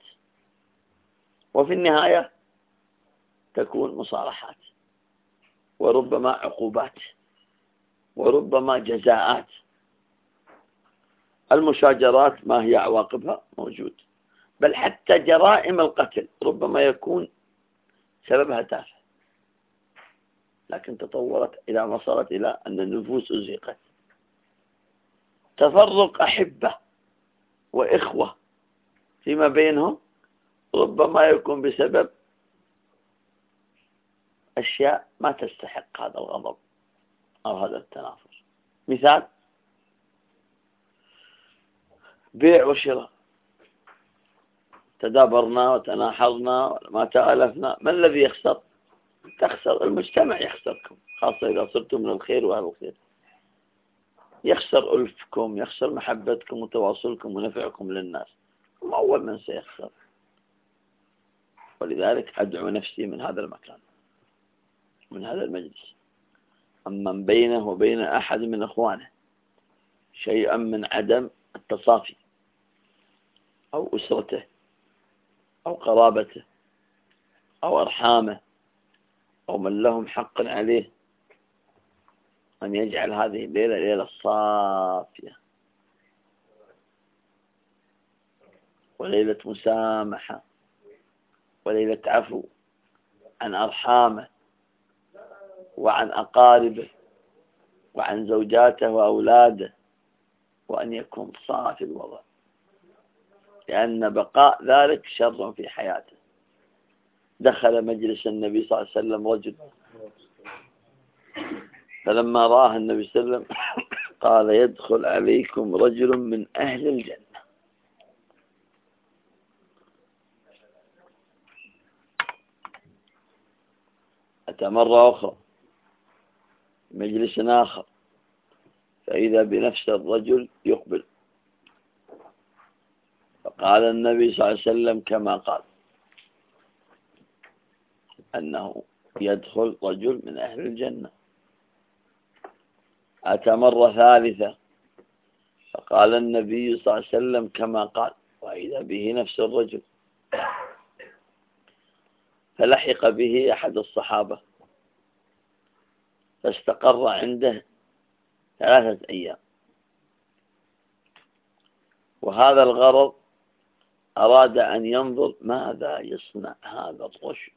وفي النهاية تكون مصالحات وربما عقوبات وربما جزاءات. المشاجرات ما هي عواقبها؟ موجود. بل حتى جرائم القتل ربما يكون سببها تافه. لكن تطورت إلى ما صارت إلى أن النفوس أزهقت. تفرق أحبة وإخوة فيما بينهم ربما يكون بسبب أشياء ما تستحق هذا الغضب أو هذا التنافر. مثال بيع وشراء. تدابرنا وتناحرنا ما تآلفنا ما الذي يخسر؟ تخسر المجتمع يخسركم خاصة إذا صرتم من الخير وأهل الخير. يخسر ألفكم يخسر محبتكم وتواصلكم ونفعكم للناس. هم أول من سيخسر؟ ولذلك أدعو نفسي من هذا المكان من هذا المجلس. أما بينه وبين أحد من أخوانه شيئا من عدم التصافي أو أسرته أو قرابته أو أرحامه أو من لهم حق عليه أن يجعل هذه الليلة ليلة صافية. وليلة مسامحة وليلة عفو عن أرحامه وعن أقاربه وعن زوجاته وأولاده وأن يكون صافي الوضع. لأن بقاء ذلك شر في حياته. دخل مجلس النبي صلى الله عليه وسلم رجل فلما رآه النبي صلى الله عليه وسلم [COUGHS] قال يدخل عليكم رجل من أهل الجنة. أتى مرة أخرى مجلس آخر فإذا بنفس الرجل يقبل. فقال النبي صلى الله عليه وسلم كما قال. أنه يدخل رجل من أهل الجنة. أتى مرة ثالثة فقال النبي صلى الله عليه وسلم كما قال وإذا به نفس الرجل. فلحق به أحد الصحابة. فاستقر عنده ثلاثة أيام. وهذا الغرض أراد أن ينظر ماذا يصنع هذا الرجل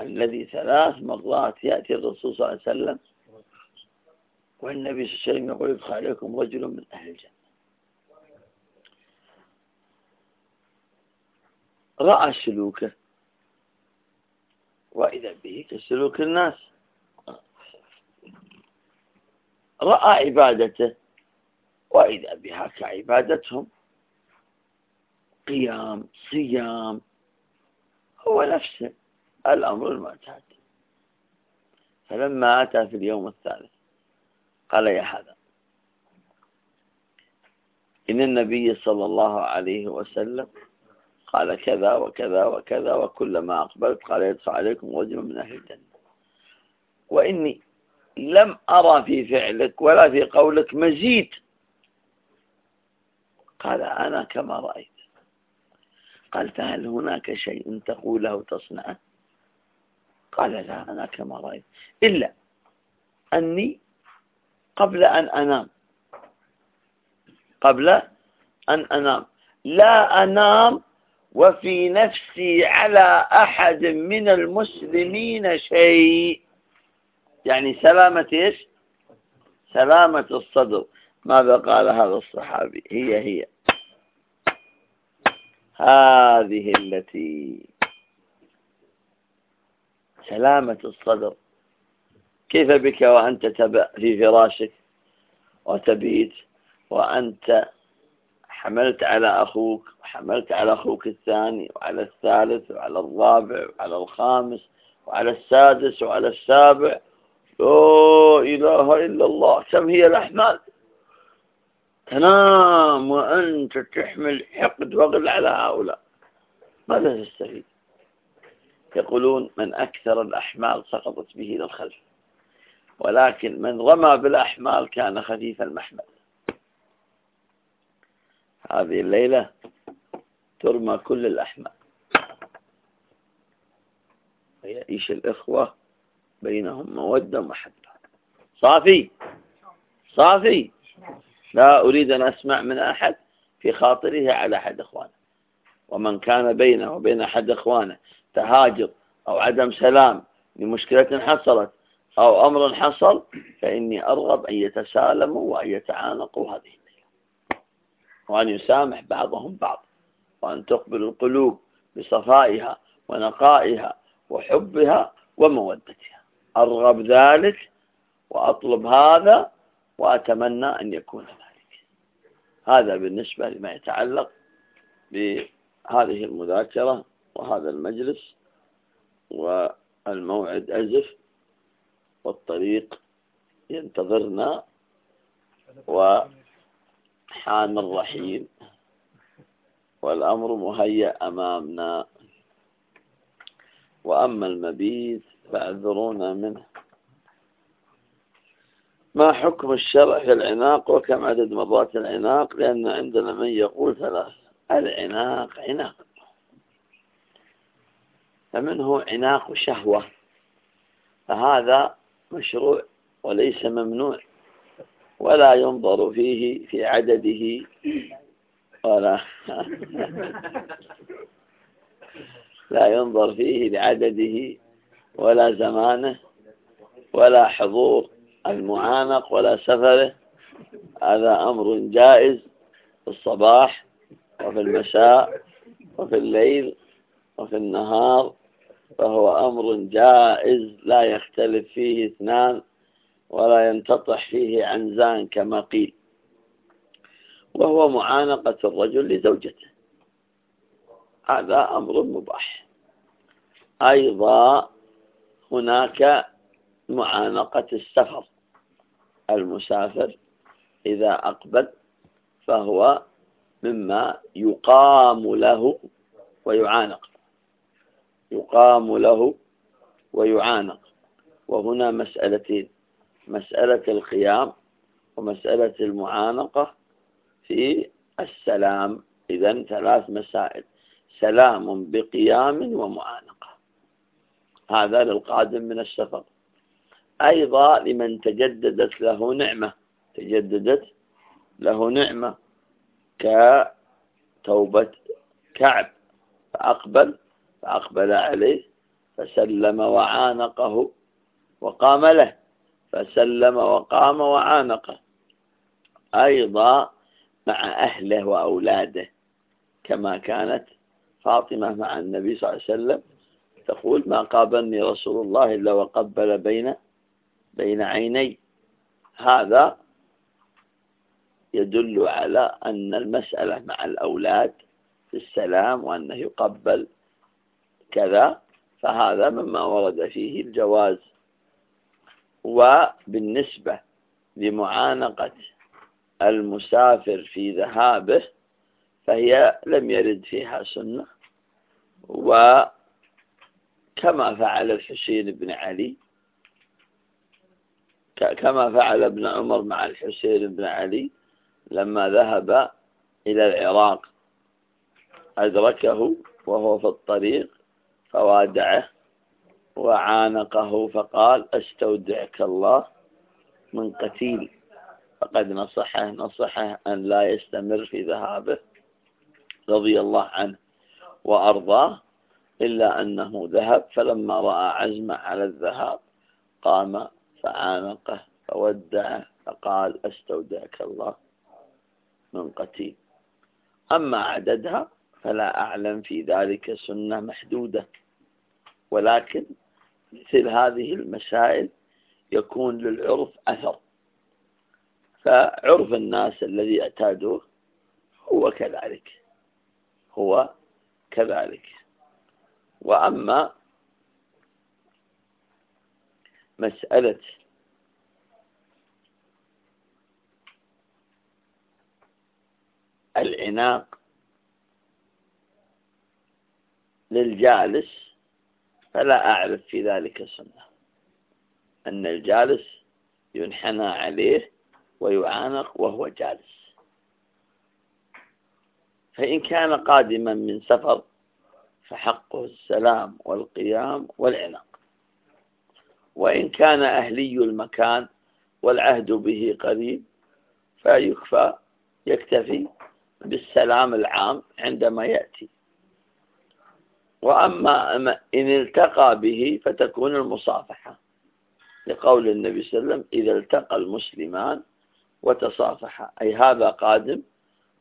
الذي ثلاث مرات يأتي الرسول صلى الله عليه وسلم والنبي صلى الله عليه وسلم يقول يدخل عليكم رجل من أهل الجنة. رأى سلوكه وإذا به كسلوك الناس. رأى عبادته وإذا بها كعبادتهم. قيام صيام هو نفسه الأمر المعتاد. فلما أتى في اليوم الثالث قال يا هذا إن النبي صلى الله عليه وسلم قال كذا وكذا وكذا وكلما أقبلت قال يدخل عليكم رجل من أهل الجنة. وإني لم أرى في فعلك ولا في قولك مزيد. قال أنا كما رأيت. قال فهل هناك شيء تقوله تصنعه؟ قال لا أنا كما رأيت. إلا أني قبل أن أنام قبل أن أنام لا أنام وفي نفسي على أحد من المسلمين شيء. يعني سلامة إيش؟ سلامة الصدر. ماذا قال هذا الصحابي؟ هي هي. هذه التي سلامة الصدر. كيف بك وأنت في فراشك وتبيت وأنت حملت على أخوك وحملت على أخوك الثاني وعلى الثالث وعلى الرابع وعلى الخامس وعلى السادس وعلى السابع؟ لا إله إلا الله. كم هي الأحمال؟ تنام وأنت تحمل حقد وغل على هؤلاء. ماذا تستفيد؟ يقولون من أكثر الأحمال سقطت به إلى الخلف ولكن من رمى بالأحمال كان خفيف المحمل. هذه الليلة ترمى كل الأحمال. ويعيش الإخوة بينهم مودة ومحبة. صافي؟ صافي؟ لا أريد أن أسمع من أحد في خاطره على أحد إخوانه. ومن كان بينه وبين أحد إخوانه تهاجر أو عدم سلام لمشكلة حصلت أو أمر حصل فإني أرغب أن يتسالموا وأن يتعانقوا هذه الليلة. وأن يسامح بعضهم بعض وأن تقبل القلوب بصفائها ونقائها وحبها ومودتها. أرغب ذلك وأطلب هذا وأتمنى أن يكون ذلك هذا بالنسبة لما يتعلق بهذه المذاكرة وهذا المجلس والموعد أزف والطريق ينتظرنا وحان الرحيل والأمر مهيأ أمامنا وأما المبيت فاعذرونا منه. ما حكم الشرع في العناق وكم عدد مرات العناق؟ لأن عندنا من يقول ثلاث العناق عناق. فمنه عناق شهوة. فهذا مشروع وليس ممنوع. ولا ينظر فيه في عدده. ولا [LAUGHS] لا ينظر فيه لعدده ولا زمانه ولا حضور. المعانق ولا سفره هذا أمر جائز في الصباح وفي المساء وفي الليل وفي النهار فهو أمر جائز لا يختلف فيه اثنان ولا ينتطح فيه عنزان كما قيل. وهو معانقة الرجل لزوجته. هذا أمر مباح. أيضا هناك معانقة السفر. المسافر إذا أقبل فهو مما يقام له ويعانق. يقام له ويعانق. وهنا مسألتين مسألة القيام ومسألة المعانقة في السلام. إذا ثلاث مسائل سلام بقيام ومعانقة. هذا للقادم من السفر أيضا لمن تجددت له نعمة. تجددت له نعمة كتوبة كعب. فأقبل فأقبل عليه فسلم وعانقه وقام له. فسلم وقام وعانقه. أيضا مع أهله وأولاده. كما كانت فاطمة مع النبي صلى الله عليه وسلم تقول ما قابلني رسول الله إلا وقبل بين بين عيني. هذا يدل على أن المسألة مع الأولاد في السلام وأنه يقبل كذا فهذا مما ورد فيه الجواز. وبالنسبة لمعانقة المسافر في ذهابه فهي لم يرد فيها سنة. وكما فعل الحسين بن علي كما فعل ابن عمر مع الحسين بن علي لما ذهب إلى العراق. أدركه وهو في الطريق فوادعه وعانقه فقال أستودعك الله من قتيل فقد نصحه نصحه أن لا يستمر في ذهابه رضي الله عنه وأرضاه إلا أنه ذهب فلما رأى عزمه على الذهاب قام فعانقه فودعه فقال أستودعك الله من قتيل. أما عددها فلا أعلم في ذلك سنة محدودة ولكن مثل هذه المسائل يكون للعرف أثر. فعرف الناس الذي اعتادوه هو كذلك هو كذلك. وأما مسألة. العناق للجالس فلا أعرف في ذلك سنة. أن الجالس ينحنى عليه ويعانق وهو جالس. فإن كان قادما من سفر فحقه السلام والقيام والعناق. وإن كان أهلي المكان والعهد به قريب فيكفى يكتفي بالسلام العام عندما يأتي. وأما إن التقى به فتكون المصافحة لقول النبي صلى الله عليه وسلم إذا التقى المسلمان وتصافحا أي هذا قادم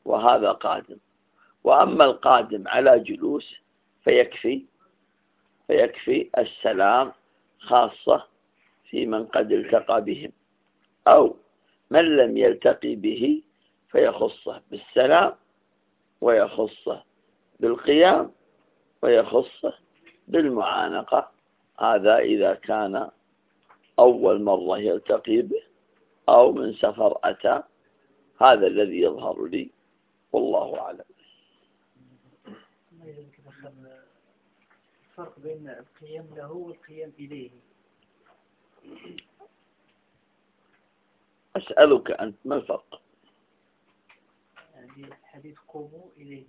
وهذا قادم. وأما القادم على جلوس فيكفي فيكفي السلام خاصة في من قد التقى بهم أو من لم يلتقي به فيخصه بالسلام ويخصه بالقيام ويخصه بالمعانقة. هذا إذا كان أول مرة يلتقي به أو من سفر أتى. هذا الذي يظهر لي والله أعلم. الفرق بين القيام له والقيام إليه؟ أسألك أنت ما الفرق؟ يعني حديث قوموا إليه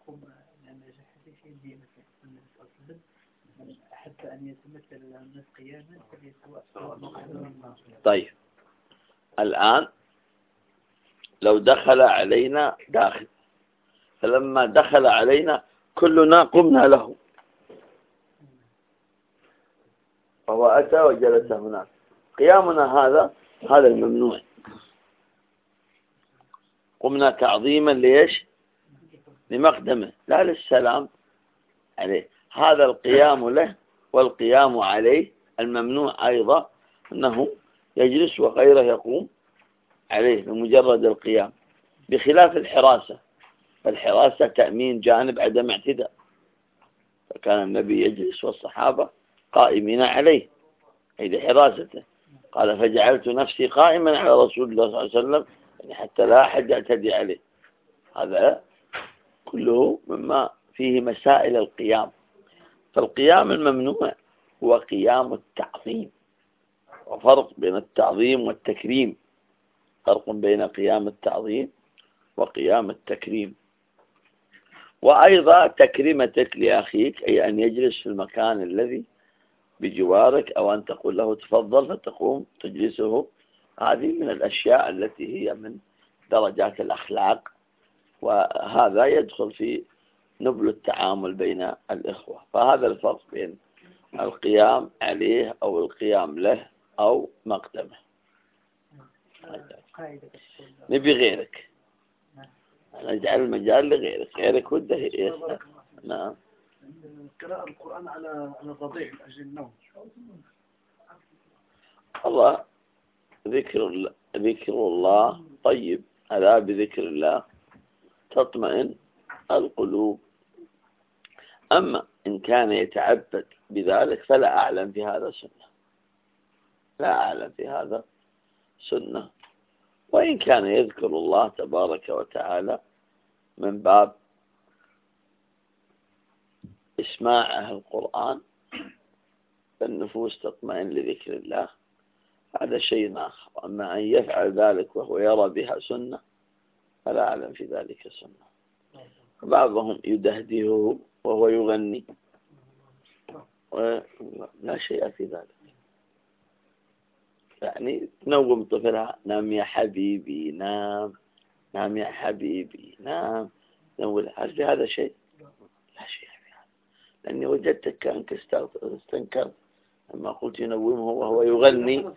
يقوم نماذج حديث يدي مثلا أحب أن يتمثل الناس قياما طيب. الآن لو دخل علينا داخل. فلما دخل علينا كلنا قمنا له. فهو أتى وجلس هناك. قيامنا هذا هذا الممنوع. قمنا تعظيما ليش؟ لمقدمه. لا للسلام عليه. هذا القيام له والقيام عليه الممنوع أيضا أنه يجلس وغيره يقوم عليه بمجرد القيام. بخلاف الحراسة. فالحراسة تأمين جانب عدم اعتداء. فكان النبي يجلس والصحابة قائمين عليه أي لحراسته قال فجعلت نفسي قائما على رسول الله صلى الله عليه وسلم يعني حتى لا أحد يعتدي عليه. هذا كله مما فيه مسائل القيام. فالقيام الممنوع هو قيام التعظيم. وفرق بين التعظيم والتكريم. فرق بين قيام التعظيم وقيام التكريم. وأيضا تكريمتك لأخيك أي أن يجلس في المكان الذي بجوارك أو أن تقول له تفضل فتقوم تجلسه. هذه من الأشياء التي هي من درجات الأخلاق وهذا يدخل في نبل التعامل بين الإخوة. فهذا الفرق بين القيام عليه أو القيام له أو مقدمه. نبي غيرك. نجعل المجال لغيرك. غيرك وده يسأل نعم. قراءة القرآن على على الرضيع لأجل النوم. الله ذكر الله ذكر الله. طيب ألا بذكر الله؟ تطمئن القلوب. أما إن كان يتعبد بذلك فلا أعلم في هذا سنة. لا أعلم في هذا سنة. وإن كان يذكر الله تبارك وتعالى من باب إسماعه القرآن فالنفوس تطمئن لذكر الله. هذا شيء آخر. أما أن يفعل ذلك وهو يرى بها سنة فلا أعلم في ذلك سنة. بعضهم يدهدهه وهو يغني. لا شيء في ذلك. يعني تنوم طفلها نام يا حبيبي نام نام يا حبيبي نام. نقول هل في هذا شيء لا شيء في هذا لأني وجدتك كأنك استنكرت. لما قلت ينومه وهو يغني.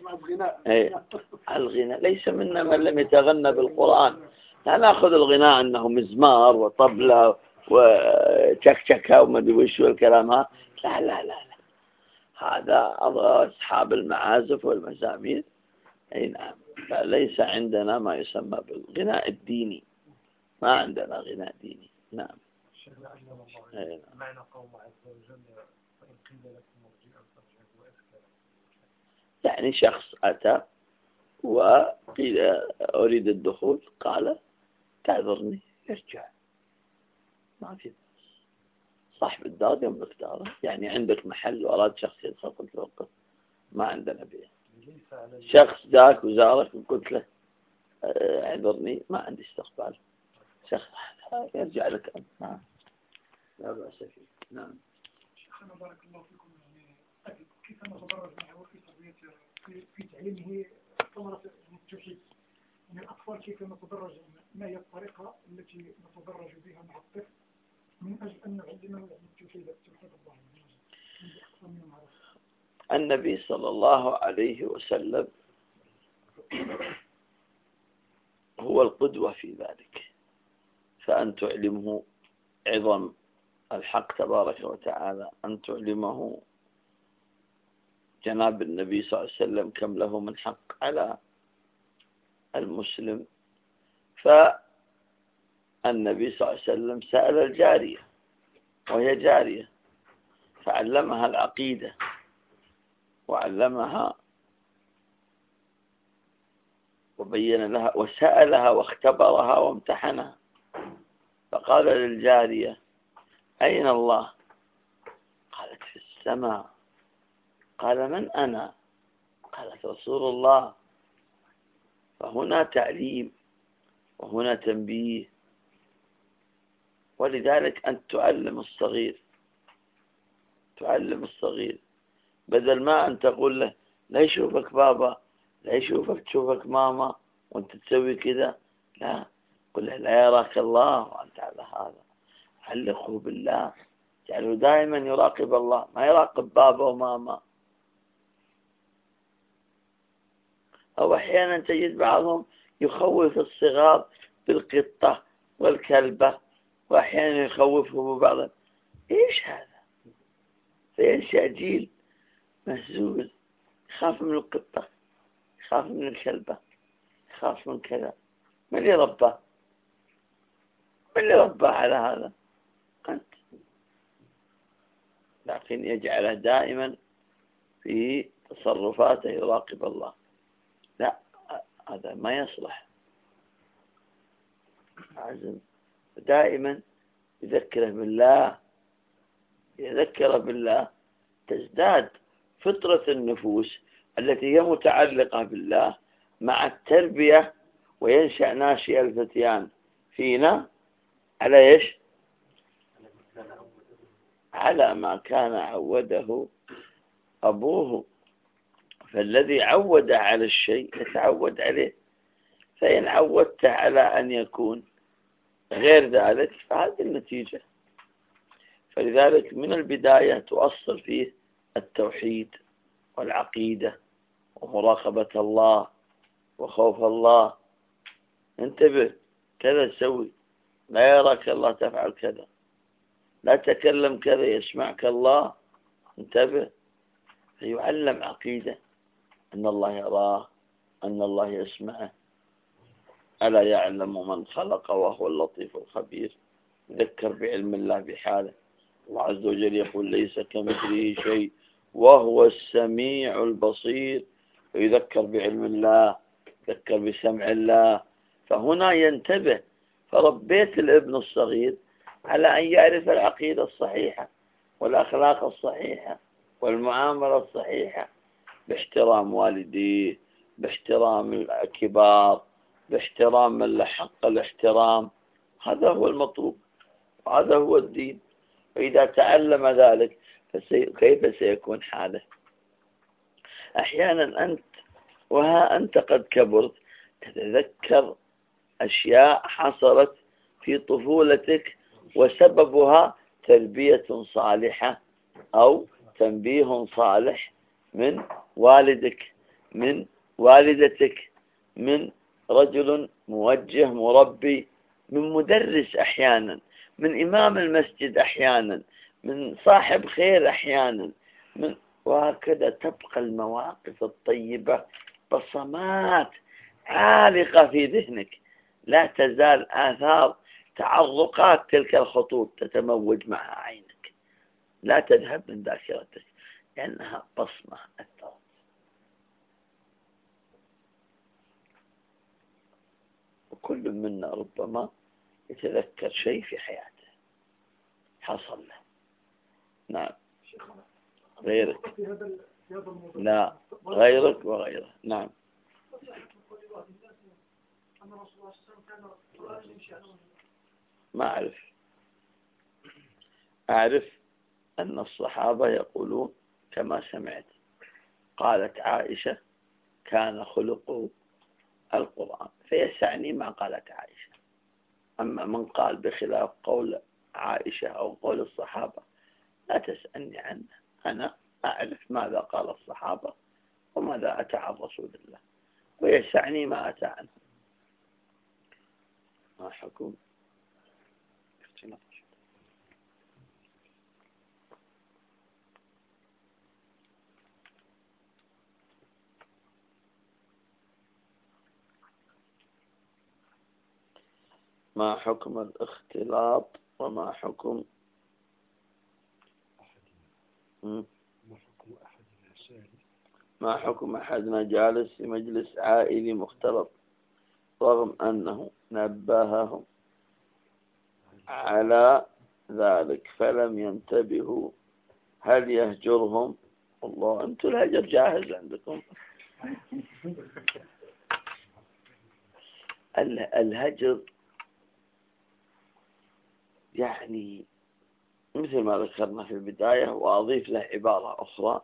إيه. الغناء. ليس منا من لم يتغنى بالقرآن. لا نأخذ الغناء أنه مزمار وطبلة وشكشكة وما وش والكلام هذا. لا لا لا, لا. هذا أصحاب المعازف والمزامير. أي نعم. فليس عندنا ما يسمى بالغناء الديني. ما عندنا غناء ديني. نعم. معنى قول عز وجل فإن قيل لكم يعني شخص أتى وقيل أريد الدخول قال تعذرني ارجع. ما في صاحب الدار يملك داره يعني عندك محل وأراد شخص يدخل قلت له ما عندنا بيع. شخص جاك وزارك وقلت له آه، اعذرني ما عندي استقبال. شخص يرجع لك. أنت لا بأس فيه. نعم. شيخنا بارك الله فيكم. يعني كيف نتدرج معه في تربية في, في تعليمه ثمرة التوحيد؟ يعني الأطفال كيف نتدرج ما هي الطريقة التي نتدرج بها مع الطفل من أجل أن نعلمه التوحيد التوحيد الله النبي صلى الله عليه وسلم هو القدوة في ذلك. فأن تعلمه عظم الحق تبارك وتعالى أن تعلمه. جناب النبي صلى الله عليه وسلم كم له من حق على المسلم؟ فالنبي صلى الله عليه وسلم سأل الجارية وهي جارية فعلمها العقيدة وعلمها وبين لها وسألها واختبرها وامتحنها. فقال للجارية أين الله؟ قالت في السماء. قال من أنا؟ قالت رسول الله. فهنا تعليم وهنا تنبيه. ولذلك أنت تعلم الصغير تعلم الصغير. بدل ما أن تقول له لا يشوفك بابا لا يشوفك تشوفك ماما وأنت تسوي كذا لا. قل له لا يراك الله وأنت على هذا. علقه بالله. جعله دائما يراقب الله ما يراقب بابا وماما. أو أحيانا تجد بعضهم يخوف الصغار بالقطة والكلبة وأحيانا يخوفه ببعض إيش هذا؟ فينشأ جيل؟ مهزوز. يخاف من القطة يخاف من الكلبة يخاف من كذا. من اللي رباه من اللي رباه على هذا أنت لكن يجعله دائما في تصرفاته يراقب الله. لا هذا ما يصلح. عزم دائما يذكره بالله. يذكر بالله تزداد فطرة النفوس التي هي متعلقة بالله مع التربية وينشأ ناشئ الفتيان فينا على إيش؟ على ما كان عوده أبوه فالذي عود على الشيء يتعود عليه. فإن عودت على أن يكون غير ذلك فهذه النتيجة. فلذلك من البداية تؤصل فيه التوحيد والعقيدة ومراقبة الله وخوف الله. انتبه كذا سوي لا يراك الله تفعل كذا. لا تكلم كذا يسمعك الله. انتبه. فيعلم عقيدة. أن الله يراه. أن الله يسمعه. ألا يعلم من خلق وهو اللطيف الخبير. ذكر بعلم الله بحاله. الله عز وجل يقول ليس كمثله شيء. وهو السميع البصير. ويذكر بعلم الله. يذكر بسمع الله. فهنا ينتبه. فربيت الابن الصغير على أن يعرف العقيدة الصحيحة والأخلاق الصحيحة والمعاملة الصحيحة. باحترام والديه باحترام الكبار باحترام من لحق الاحترام. هذا هو المطلوب هذا هو الدين. فإذا تعلم ذلك كيف سيكون حاله؟ أحيانا أنت وها أنت قد كبرت تتذكر أشياء حصلت في طفولتك وسببها تربية صالحة أو تنبيه صالح من والدك من والدتك من رجل موجه مربي من مدرس أحيانا من إمام المسجد أحيانا من صاحب خير أحيانا من وهكذا تبقى المواقف الطيبة بصمات عالقة في ذهنك. لا تزال آثار تعرقات تلك الخطوط تتموج معها عينك. لا تذهب من ذاكرتك لأنها بصمة أثرت وكل منا ربما يتذكر شيء في حياته. حصل له. نعم. غيرك. لا غيرك وغيره. نعم. ما أعرف. أعرف أن الصحابة يقولون كما سمعت قالت عائشة كان خلقه القرآن فيسعني ما قالت عائشة. أما من قال بخلاف قول عائشة أو قول الصحابة لا تسألني عنه. أنا أعرف ماذا قال الصحابة وماذا أتى عن رسول الله ويسعني ما أتى عنه ما حكم؟ ما حكم الاختلاط وما حكم ما حكم أحدنا جالس في مجلس عائلي مختلط؟ رغم أنه نبههم على ذلك فلم ينتبهوا. هل يهجرهم؟ الله أنتم الهجر جاهز عندكم. [LAUGHS] الهجر يعني مثل ما ذكرنا في البداية وأضيف له عبارة أخرى.